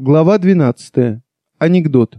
Глава 12. Анекдот.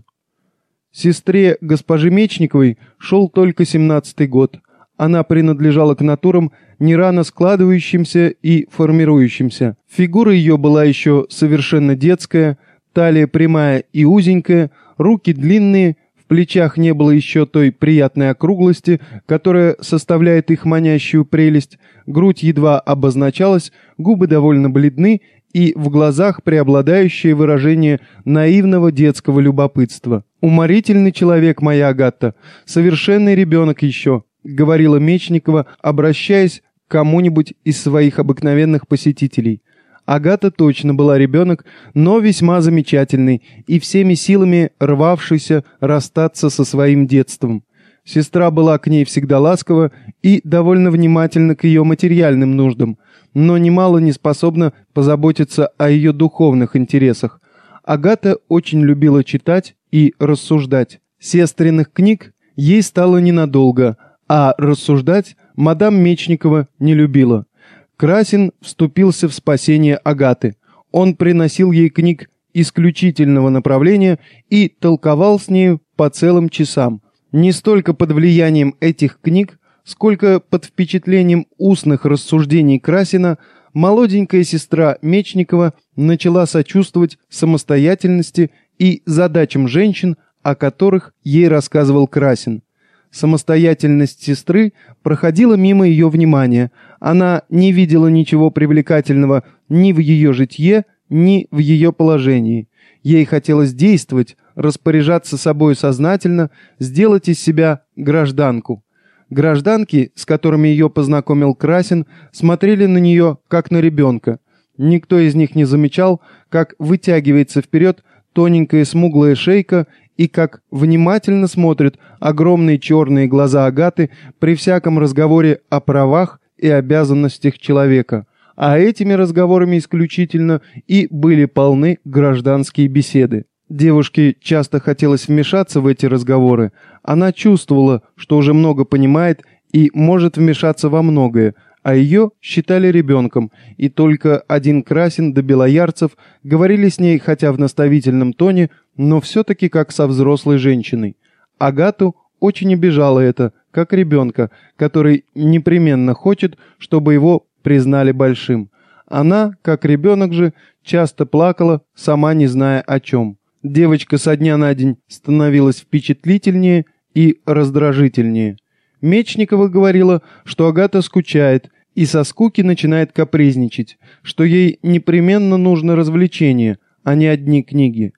Сестре госпожи Мечниковой шел только семнадцатый год. Она принадлежала к натурам, не рано складывающимся и формирующимся. Фигура ее была еще совершенно детская, талия прямая и узенькая, руки длинные, в плечах не было еще той приятной округлости, которая составляет их манящую прелесть, грудь едва обозначалась, губы довольно бледны и в глазах преобладающее выражение наивного детского любопытства. «Уморительный человек, моя Агата, совершенный ребенок еще», — говорила Мечникова, обращаясь к кому-нибудь из своих обыкновенных посетителей. Агата точно была ребенок, но весьма замечательный и всеми силами рвавшийся расстаться со своим детством. Сестра была к ней всегда ласкова и довольно внимательна к ее материальным нуждам — но немало не способна позаботиться о ее духовных интересах. Агата очень любила читать и рассуждать. Сестренных книг ей стало ненадолго, а рассуждать мадам Мечникова не любила. Красин вступился в спасение Агаты. Он приносил ей книг исключительного направления и толковал с нею по целым часам. Не столько под влиянием этих книг, сколько под впечатлением устных рассуждений Красина молоденькая сестра Мечникова начала сочувствовать самостоятельности и задачам женщин, о которых ей рассказывал Красин. Самостоятельность сестры проходила мимо ее внимания. Она не видела ничего привлекательного ни в ее житье, ни в ее положении. Ей хотелось действовать, распоряжаться собой сознательно, сделать из себя гражданку. Гражданки, с которыми ее познакомил Красин, смотрели на нее, как на ребенка. Никто из них не замечал, как вытягивается вперед тоненькая смуглая шейка и как внимательно смотрят огромные черные глаза Агаты при всяком разговоре о правах и обязанностях человека. А этими разговорами исключительно и были полны гражданские беседы. Девушке часто хотелось вмешаться в эти разговоры. Она чувствовала, что уже много понимает и может вмешаться во многое, а ее считали ребенком, и только один Красин до Белоярцев говорили с ней, хотя в наставительном тоне, но все-таки как со взрослой женщиной. Агату очень обижало это, как ребенка, который непременно хочет, чтобы его признали большим. Она, как ребенок же, часто плакала, сама не зная о чем. Девочка со дня на день становилась впечатлительнее и раздражительнее. Мечникова говорила, что Агата скучает и со скуки начинает капризничать, что ей непременно нужно развлечение, а не одни книги.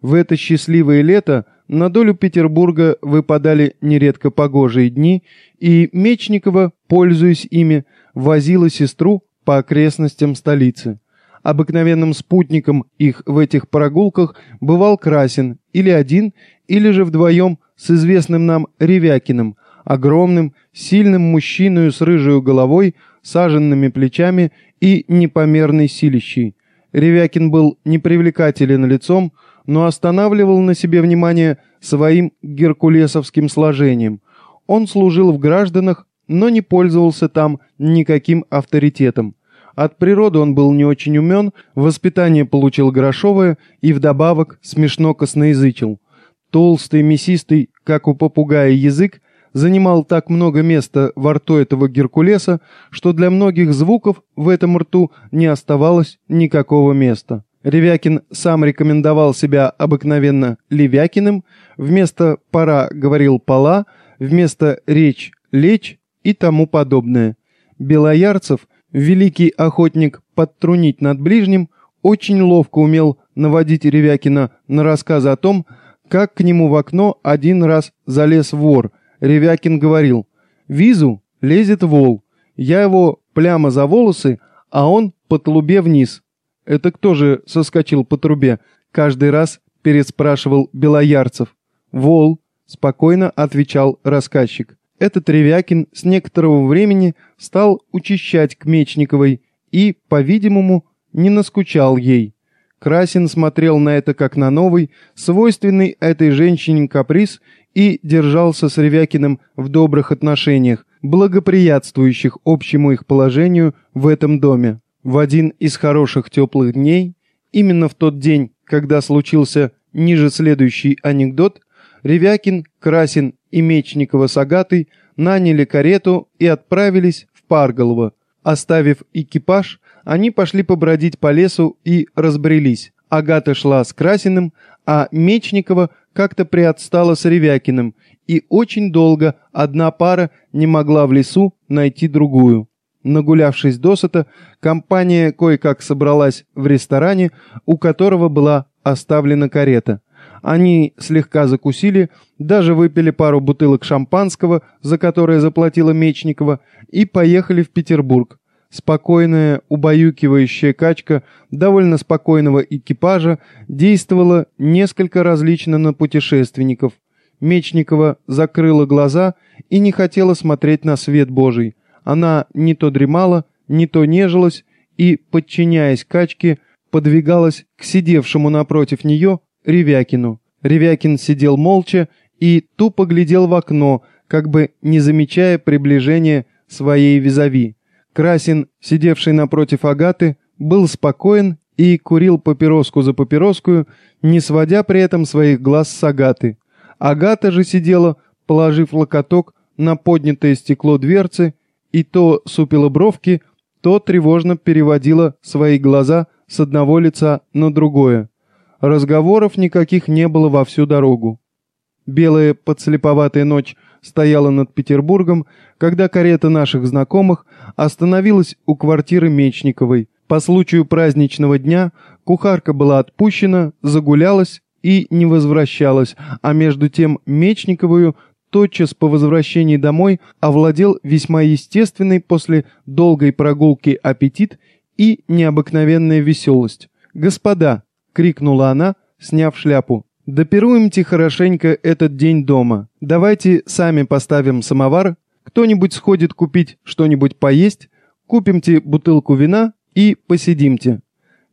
В это счастливое лето на долю Петербурга выпадали нередко погожие дни, и Мечникова, пользуясь ими, возила сестру по окрестностям столицы. Обыкновенным спутником их в этих прогулках бывал Красин, или один, или же вдвоем с известным нам Ревякиным, огромным, сильным мужчиной с рыжей головой, саженными плечами и непомерной силищей. Ревякин был непривлекателен лицом, но останавливал на себе внимание своим геркулесовским сложением. Он служил в гражданах, но не пользовался там никаким авторитетом. От природы он был не очень умен, воспитание получил грошовое и вдобавок смешно косноязычил. Толстый, мясистый, как у попугая язык, занимал так много места во рту этого Геркулеса, что для многих звуков в этом рту не оставалось никакого места. Ревякин сам рекомендовал себя обыкновенно Левякиным, вместо «пора» говорил «пола», вместо «речь» — «лечь» и тому подобное. Белоярцев — великий охотник подтрунить над ближним, очень ловко умел наводить Ревякина на рассказы о том, как к нему в окно один раз залез вор. Ревякин говорил, «Визу лезет вол, я его прямо за волосы, а он по трубе вниз». «Это кто же соскочил по трубе?» Каждый раз переспрашивал Белоярцев. «Вол», — спокойно отвечал рассказчик. Этот Ревякин с некоторого времени стал учащать к Мечниковой и, по-видимому, не наскучал ей. Красин смотрел на это как на новый, свойственный этой женщине каприз и держался с Ревякиным в добрых отношениях, благоприятствующих общему их положению в этом доме. В один из хороших теплых дней, именно в тот день, когда случился ниже следующий анекдот, Ревякин, Красин и Мечникова с Агатой наняли карету и отправились в Парголово. Оставив экипаж, они пошли побродить по лесу и разбрелись. Агата шла с Красиным, а Мечникова как-то приотстала с Ревякиным, и очень долго одна пара не могла в лесу найти другую. Нагулявшись досыта, компания кое-как собралась в ресторане, у которого была оставлена карета. Они слегка закусили, даже выпили пару бутылок шампанского, за которое заплатила Мечникова, и поехали в Петербург. Спокойная, убаюкивающая качка довольно спокойного экипажа действовала несколько различно на путешественников. Мечникова закрыла глаза и не хотела смотреть на свет Божий. Она не то дремала, не то нежилась и, подчиняясь качке, подвигалась к сидевшему напротив нее Ревякину. Ревякин сидел молча и тупо глядел в окно, как бы не замечая приближения своей визави. Красин, сидевший напротив Агаты, был спокоен и курил папироску за папироскую, не сводя при этом своих глаз с Агаты. Агата же сидела, положив локоток на поднятое стекло дверцы, и то супила бровки, то тревожно переводила свои глаза с одного лица на другое. Разговоров никаких не было во всю дорогу. Белая подслеповатая ночь стояла над Петербургом, когда карета наших знакомых остановилась у квартиры Мечниковой. По случаю праздничного дня кухарка была отпущена, загулялась и не возвращалась, а между тем Мечниковую тотчас по возвращении домой овладел весьма естественный после долгой прогулки аппетит и необыкновенная веселость. «Господа!» — крикнула она, сняв шляпу. «Допируемте хорошенько этот день дома. Давайте сами поставим самовар, кто-нибудь сходит купить что-нибудь поесть, купимте бутылку вина и посидимте».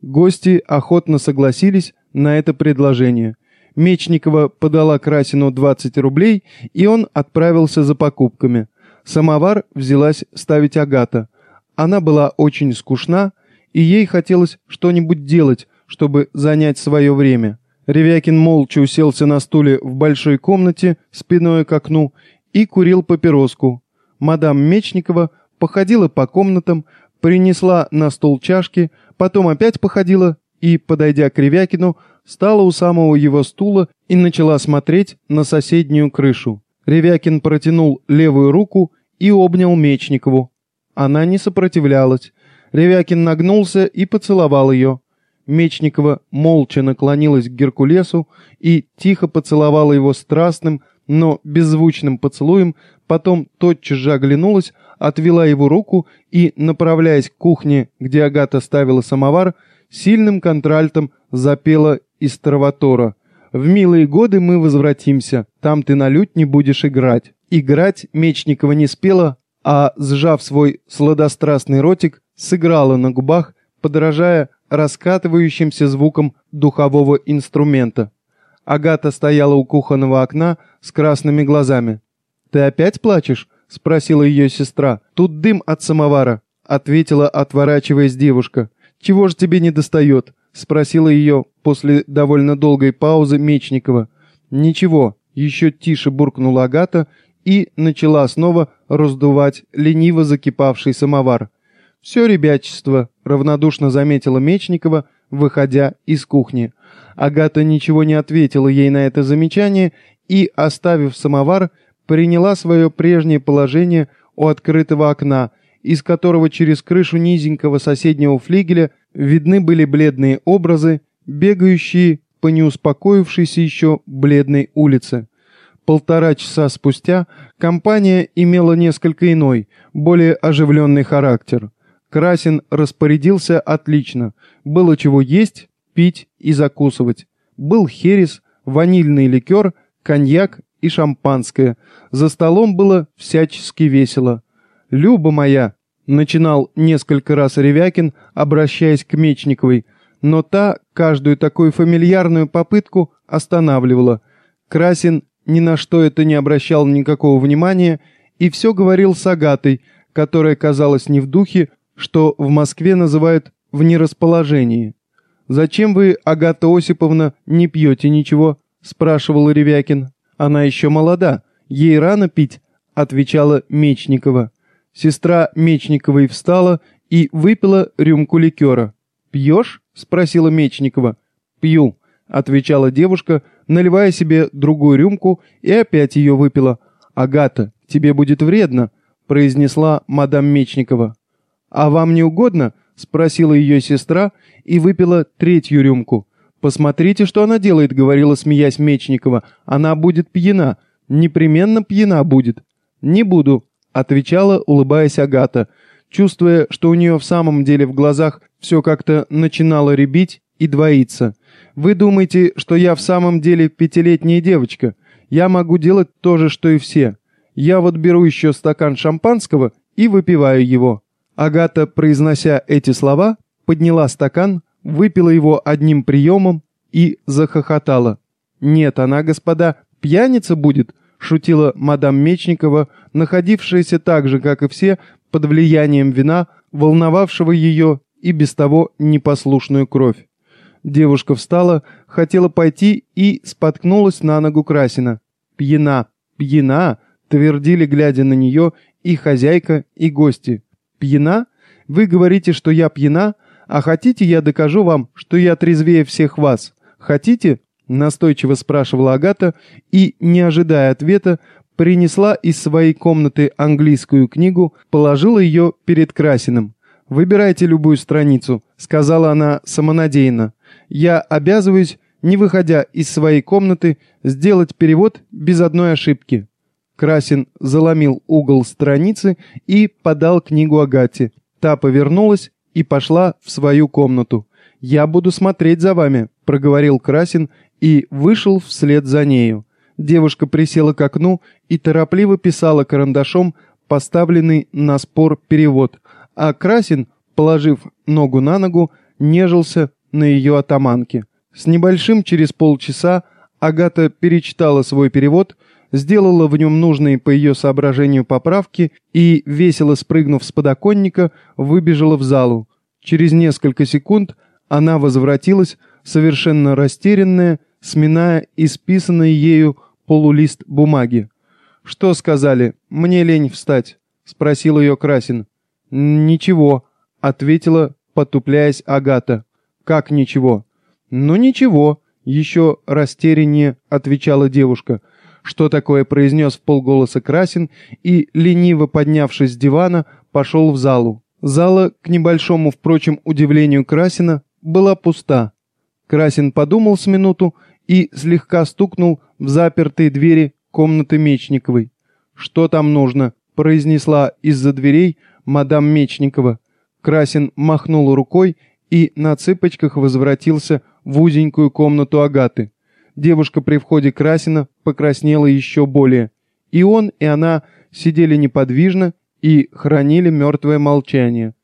Гости охотно согласились на это предложение. Мечникова подала Красину 20 рублей, и он отправился за покупками. Самовар взялась ставить Агата. Она была очень скучна, и ей хотелось что-нибудь делать, чтобы занять свое время. Ревякин молча уселся на стуле в большой комнате, спиной к окну, и курил папироску. Мадам Мечникова походила по комнатам, принесла на стол чашки, потом опять походила и, подойдя к Ревякину, стала у самого его стула и начала смотреть на соседнюю крышу. Ревякин протянул левую руку и обнял Мечникову. Она не сопротивлялась. Ревякин нагнулся и поцеловал ее. Мечникова молча наклонилась к Геркулесу и тихо поцеловала его страстным, но беззвучным поцелуем, потом тотчас же оглянулась, отвела его руку и, направляясь к кухне, где Агата ставила самовар, сильным контральтом запела из Траватора. «В милые годы мы возвратимся, там ты на лють не будешь играть». Играть Мечникова не спела, а, сжав свой сладострастный ротик, сыграла на губах, подражая раскатывающимся звуком духового инструмента. Агата стояла у кухонного окна с красными глазами. «Ты опять плачешь?» — спросила ее сестра. «Тут дым от самовара», — ответила, отворачиваясь девушка. «Чего же тебе не достает?» — спросила ее после довольно долгой паузы Мечникова. «Ничего», — еще тише буркнула Агата и начала снова раздувать лениво закипавший самовар. «Все ребячество», — равнодушно заметила Мечникова, выходя из кухни. Агата ничего не ответила ей на это замечание и, оставив самовар, приняла свое прежнее положение у открытого окна — из которого через крышу низенького соседнего флигеля видны были бледные образы, бегающие по неуспокоившейся еще бледной улице. Полтора часа спустя компания имела несколько иной, более оживленный характер. Красин распорядился отлично. Было чего есть, пить и закусывать. Был херес, ванильный ликер, коньяк и шампанское. За столом было всячески весело. «Люба моя!» — начинал несколько раз Ревякин, обращаясь к Мечниковой, но та каждую такую фамильярную попытку останавливала. Красин ни на что это не обращал никакого внимания и все говорил с Агатой, которая казалась не в духе, что в Москве называют «в нерасположении». «Зачем вы, Агата Осиповна, не пьете ничего?» — спрашивал Ревякин. «Она еще молода. Ей рано пить», — отвечала Мечникова. Сестра Мечниковой встала и выпила рюмку ликера. «Пьешь?» — спросила Мечникова. «Пью», — отвечала девушка, наливая себе другую рюмку и опять ее выпила. «Агата, тебе будет вредно», — произнесла мадам Мечникова. «А вам не угодно?» — спросила ее сестра и выпила третью рюмку. «Посмотрите, что она делает», — говорила, смеясь Мечникова. «Она будет пьяна. Непременно пьяна будет». «Не буду», — отвечала, улыбаясь Агата, чувствуя, что у нее в самом деле в глазах все как-то начинало рябить и двоиться. «Вы думаете, что я в самом деле пятилетняя девочка? Я могу делать то же, что и все. Я вот беру еще стакан шампанского и выпиваю его». Агата, произнося эти слова, подняла стакан, выпила его одним приемом и захохотала. «Нет, она, господа, пьяница будет», — шутила мадам Мечникова, находившаяся так же, как и все, под влиянием вина, волновавшего ее и без того непослушную кровь. Девушка встала, хотела пойти и споткнулась на ногу Красина. «Пьяна, пьяна!» — твердили, глядя на нее, и хозяйка, и гости. Пьяна? Вы говорите, что я пьяна, а хотите, я докажу вам, что я трезвее всех вас. Хотите?» Настойчиво спрашивала Агата и, не ожидая ответа, принесла из своей комнаты английскую книгу, положила ее перед Красиным. «Выбирайте любую страницу», — сказала она самонадеянно. «Я обязываюсь, не выходя из своей комнаты, сделать перевод без одной ошибки». Красин заломил угол страницы и подал книгу Агате. Та повернулась и пошла в свою комнату. «Я буду смотреть за вами», — проговорил Красин и вышел вслед за нею. Девушка присела к окну и торопливо писала карандашом поставленный на спор перевод, а Красин, положив ногу на ногу, нежился на ее атаманке. С небольшим через полчаса Агата перечитала свой перевод — сделала в нем нужные по ее соображению поправки и, весело спрыгнув с подоконника, выбежала в залу. Через несколько секунд она возвратилась, совершенно растерянная, сминая исписанный ею полулист бумаги. «Что сказали? Мне лень встать», — спросил ее Красин. «Ничего», — ответила, потупляясь Агата. «Как ничего?» «Ну ничего», — еще растеряннее отвечала девушка — что такое произнес в полголоса Красин и, лениво поднявшись с дивана, пошел в залу. Зала, к небольшому, впрочем, удивлению Красина, была пуста. Красин подумал с минуту и слегка стукнул в запертые двери комнаты Мечниковой. «Что там нужно?» — произнесла из-за дверей мадам Мечникова. Красин махнул рукой и на цыпочках возвратился в узенькую комнату Агаты. Девушка при входе Красина покраснела еще более. И он, и она сидели неподвижно и хранили мертвое молчание.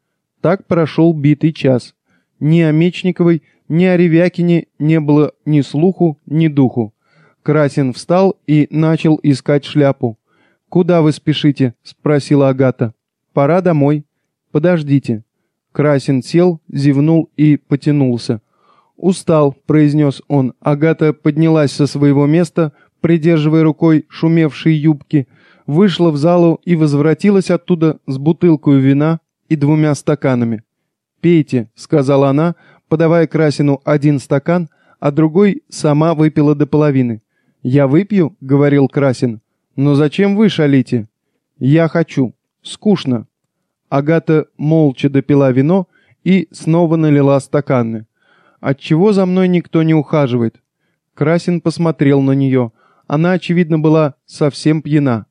Так прошел битый час. Ни о Мечниковой, ни о Ревякине не было ни слуху, ни духу. Красин встал и начал искать шляпу. «Куда вы спешите?» — спросила Агата. «Пора домой». «Подождите». Красин сел, зевнул и потянулся. «Устал», — произнес он. Агата поднялась со своего места, придерживая рукой шумевшие юбки, вышла в залу и возвратилась оттуда с бутылкой вина и двумя стаканами. «Пейте», — сказала она, подавая Красину один стакан, а другой сама выпила до половины. «Я выпью», — говорил Красин. «Но зачем вы шалите?» «Я хочу. Скучно». Агата молча допила вино и снова налила стаканы. Отчего за мной никто не ухаживает?» Красин посмотрел на нее. Она, очевидно, была совсем пьяна.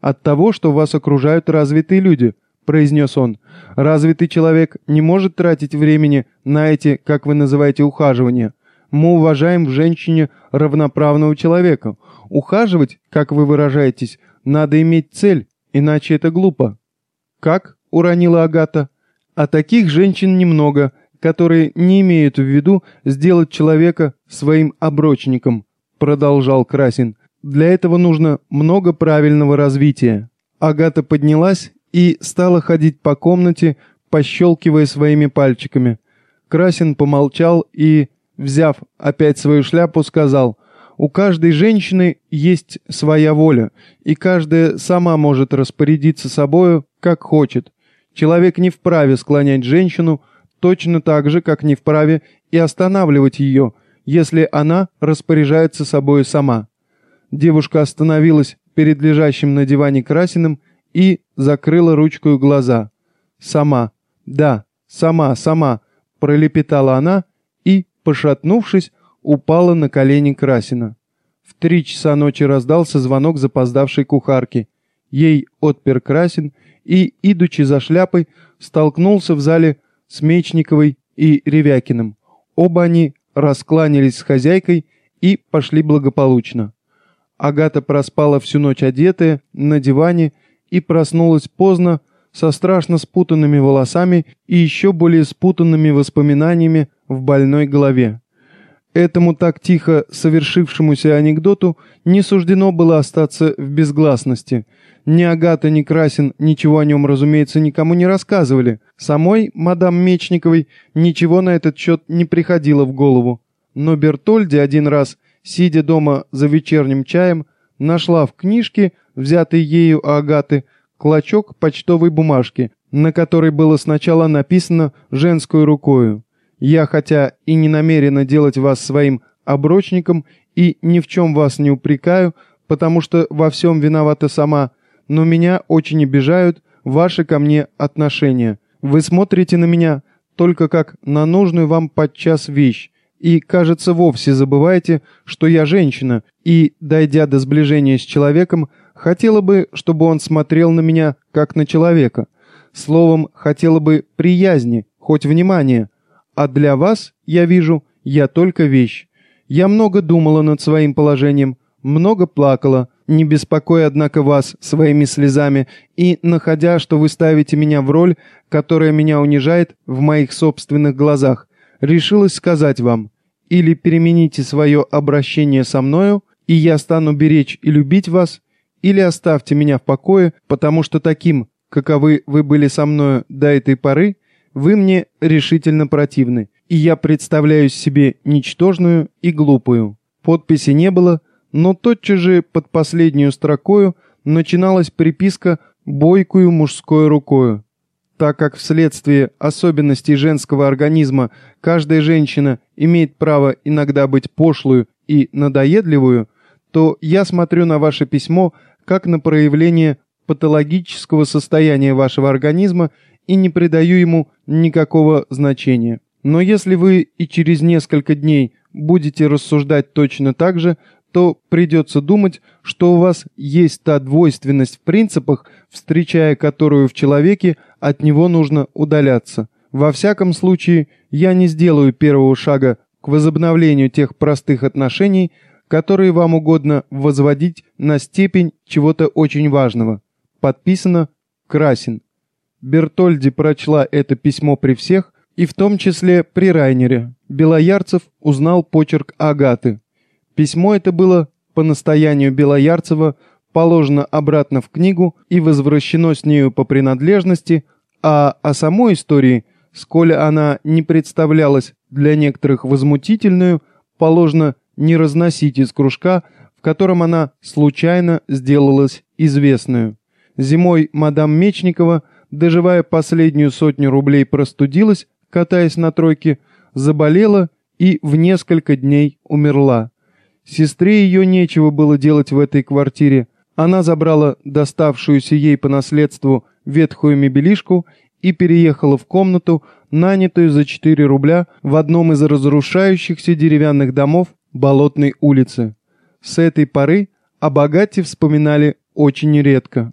«От того, что вас окружают развитые люди», — произнес он. «Развитый человек не может тратить времени на эти, как вы называете, ухаживания. Мы уважаем в женщине равноправного человека. Ухаживать, как вы выражаетесь, надо иметь цель, иначе это глупо». «Как?» — уронила Агата. «А таких женщин немного», которые не имеют в виду сделать человека своим оброчником, продолжал Красин. Для этого нужно много правильного развития. Агата поднялась и стала ходить по комнате, пощелкивая своими пальчиками. Красин помолчал и, взяв опять свою шляпу, сказал, «У каждой женщины есть своя воля, и каждая сама может распорядиться собою, как хочет. Человек не вправе склонять женщину точно так же, как не вправе и останавливать ее, если она распоряжается собою сама». Девушка остановилась перед лежащим на диване Красиным и закрыла ручкой глаза. «Сама. Да, сама, сама», — пролепетала она и, пошатнувшись, упала на колени Красина. В три часа ночи раздался звонок запоздавшей кухарки. Ей отпер Красин и, идучи за шляпой, столкнулся в зале с Мечниковой и Ревякиным. Оба они раскланялись с хозяйкой и пошли благополучно. Агата проспала всю ночь одетая, на диване, и проснулась поздно, со страшно спутанными волосами и еще более спутанными воспоминаниями в больной голове. Этому так тихо совершившемуся анекдоту не суждено было остаться в безгласности. Ни Агата, ни Красин ничего о нем, разумеется, никому не рассказывали. Самой, мадам Мечниковой, ничего на этот счет не приходило в голову. Но Бертольди один раз, сидя дома за вечерним чаем, нашла в книжке, взятой ею Агаты, клочок почтовой бумажки, на которой было сначала написано женской рукою. Я, хотя и не намерена делать вас своим оброчником и ни в чем вас не упрекаю, потому что во всем виновата сама, но меня очень обижают ваши ко мне отношения. Вы смотрите на меня только как на нужную вам подчас вещь, и, кажется, вовсе забываете, что я женщина, и, дойдя до сближения с человеком, хотела бы, чтобы он смотрел на меня как на человека. Словом, хотела бы приязни, хоть внимания, а для вас, я вижу, я только вещь. Я много думала над своим положением, много плакала, не беспокоя, однако, вас своими слезами и находя, что вы ставите меня в роль, которая меня унижает в моих собственных глазах, решилась сказать вам, или перемените свое обращение со мною, и я стану беречь и любить вас, или оставьте меня в покое, потому что таким, каковы вы были со мною до этой поры, вы мне решительно противны, и я представляю себе ничтожную и глупую. Подписи не было, но тотчас же под последнюю строкою начиналась приписка «бойкую мужской рукою». Так как вследствие особенностей женского организма каждая женщина имеет право иногда быть пошлую и надоедливую, то я смотрю на ваше письмо как на проявление патологического состояния вашего организма и не придаю ему никакого значения. Но если вы и через несколько дней будете рассуждать точно так же, то придется думать, что у вас есть та двойственность в принципах, встречая которую в человеке, от него нужно удаляться. Во всяком случае, я не сделаю первого шага к возобновлению тех простых отношений, которые вам угодно возводить на степень чего-то очень важного. Подписано Красин. Бертольди прочла это письмо при всех, и в том числе при Райнере. Белоярцев узнал почерк Агаты. Письмо это было по настоянию Белоярцева положено обратно в книгу и возвращено с нею по принадлежности, а о самой истории, сколь она не представлялась для некоторых возмутительную, положено не разносить из кружка, в котором она случайно сделалась известную. Зимой мадам Мечникова – доживая последнюю сотню рублей, простудилась, катаясь на тройке, заболела и в несколько дней умерла. Сестре ее нечего было делать в этой квартире. Она забрала доставшуюся ей по наследству ветхую мебелишку и переехала в комнату, нанятую за 4 рубля в одном из разрушающихся деревянных домов Болотной улицы. С этой поры о богате вспоминали очень редко.